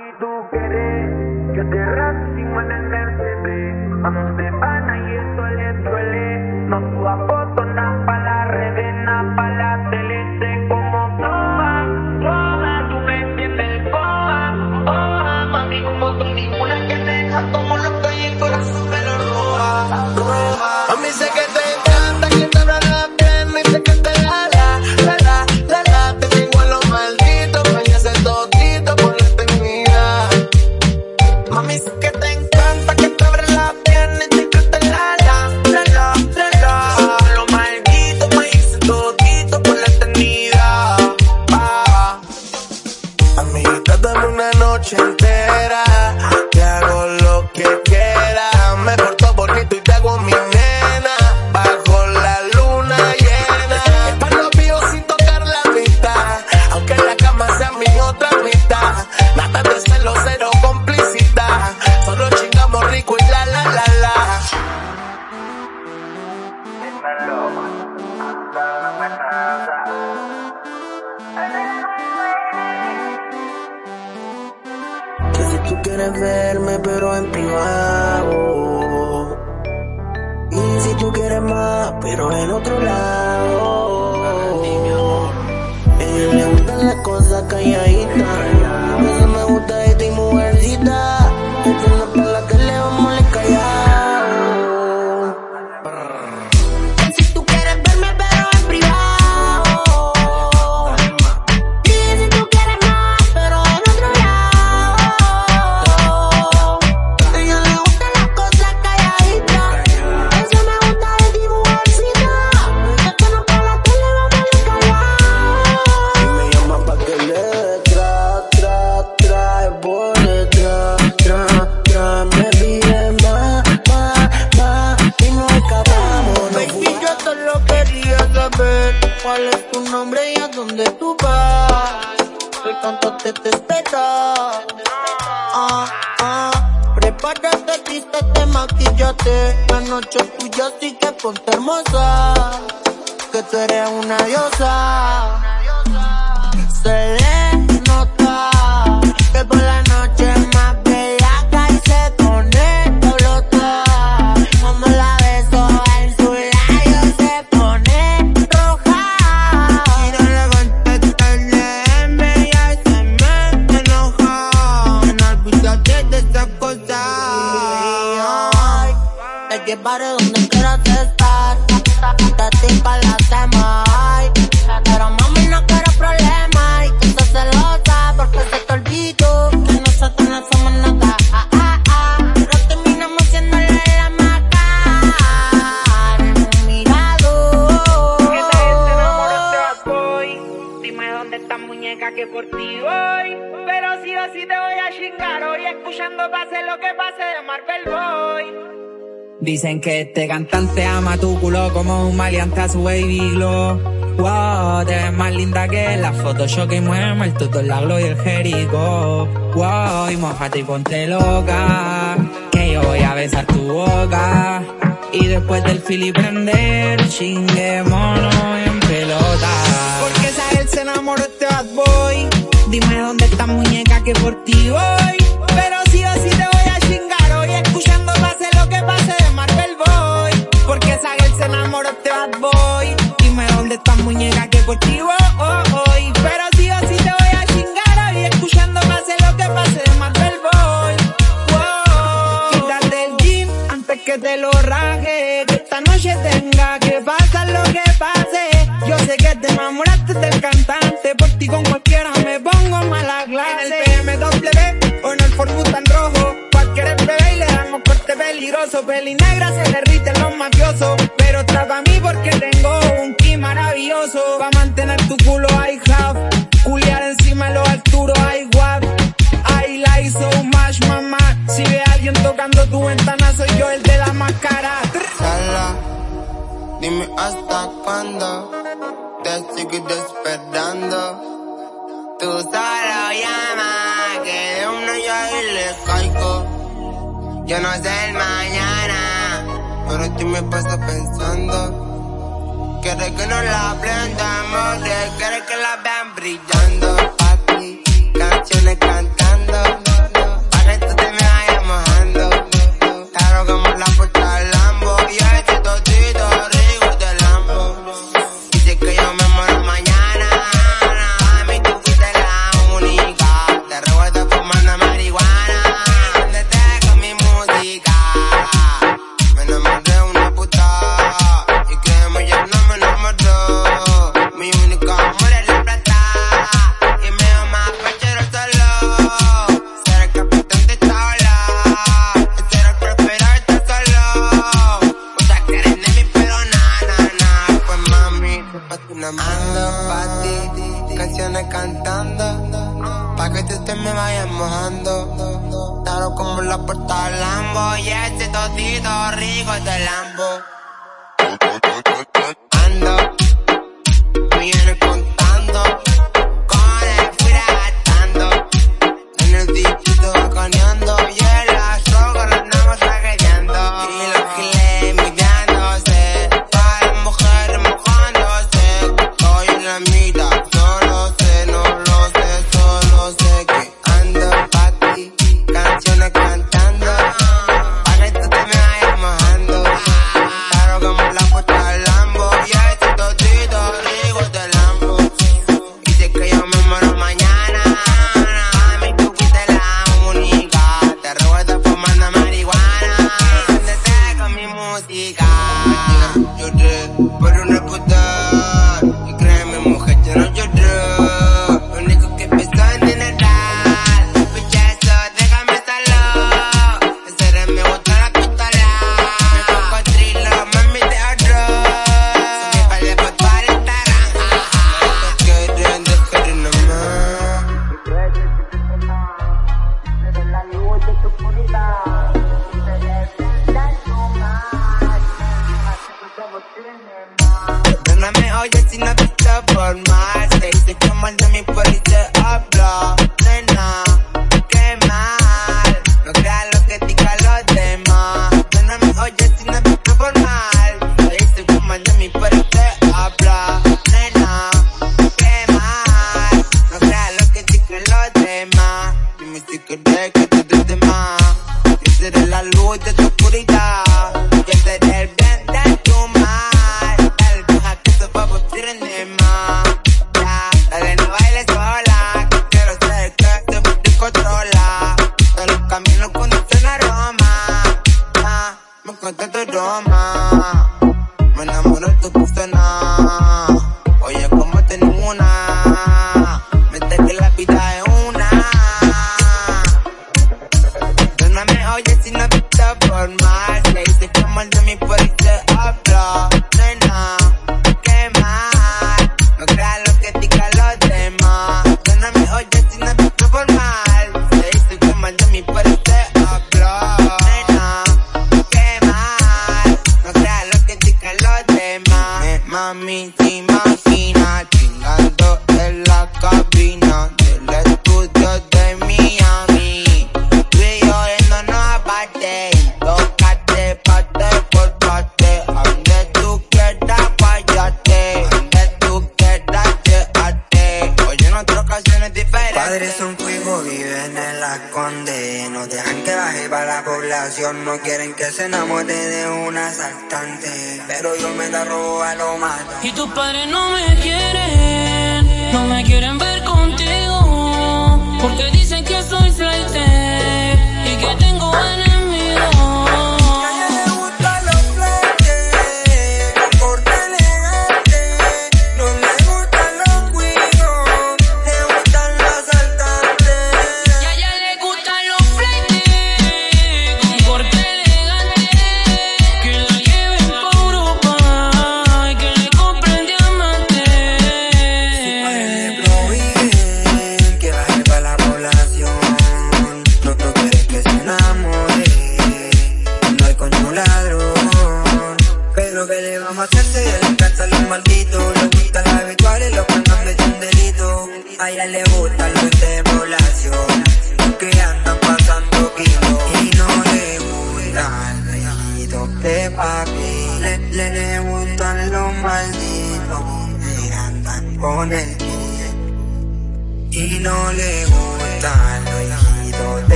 si tú quieres, yo te rato sin de noche entera. Te hago lo que quieras. Me porto bonito y te hago mi saber cuál es tu nombre y a dónde tú vas. Que tanto te te espera. Ah, ah, prepárate, vístete, maquillate. La noche es tuya, así que ponte hermosa. Que tú eres una diosa. Por ti voy. Pero sí o sí te voy a chingar hoy escuchando pase lo que pase de Marvel Boy. Dicen que este cantante ama tu culo como un maleante a su baby glow. Wow, te ves más linda que la Photoshop y mueve el tuto, el laglo y el jerico. Wow, y mojate y ponte loca, que yo voy a besar tu boca. Y después del fili prender, chingue Dime dónde está muñeca que por ti voy. Pero sí o sí te voy a chingar hoy escuchando pase lo que pase de Marvel Boy. Porque esa girl se enamoró de este bad boy. Dime dónde está muñeca que por ti voy. Pero sí o sí te voy a chingar hoy escuchando pase lo que pase de Marvel Boy. Wow. Quítate el jean antes que te lo raje. Que esta noche tenga que pasar lo que pase. Yo sé que te enamoraste Peli negra se derriten los mafiosos. Pero trapa a mí porque tengo un ki maravilloso. Pa' mantener tu culo I have. Culiar encima los Arturo I guap. I like so much, mamá. Si ve a alguien tocando tu ventana, soy yo el de la máscara. Sala, dime hasta cuándo te sigo esperando. Tú solo llama, que de uno yo le caigo. Yo no sé el mañana, pero tú me pasas pensando. Quieres que no la prendamos, quieres que la vean brillando. Que tú te me vayas mojando. Claro como la puerta del Lambo. Y este totito rico es del Lambo. vecina que está por mal. Se dice que mal mi poli se habló. Nena, qué mal. No creas lo que digan los demás. Nena me oye si no te está por mal. Se dice que mal mi poli se habló. Nena, qué mal. No creas lo que digan los demás. Dime si crees que te trate más. Yo seré la luz de tu oscuridad. Yo seré el bien. enamorar, te gusta enamorar. no quieren que se enamore de un asaltante. Pero yo me la robo a lo malo. Y tus padres no me quieren, no me quieren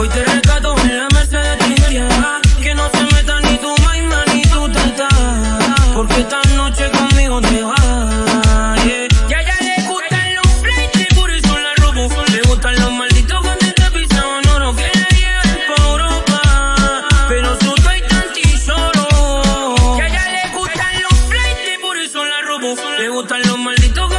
Hoy te rescato en la merced de cristianidad. Que no se meta ni tu maima ni tu tartar. Porque esta noche conmigo te vas. Ya, ya le gustan los fleitos y puríson la robo. Le gustan los malditos con este piso honoros que le llegan por Europa. Pero sus veis tan chisolo. Ya, ya le gustan los fleitos y puríson la robo. Le gustan los malditos.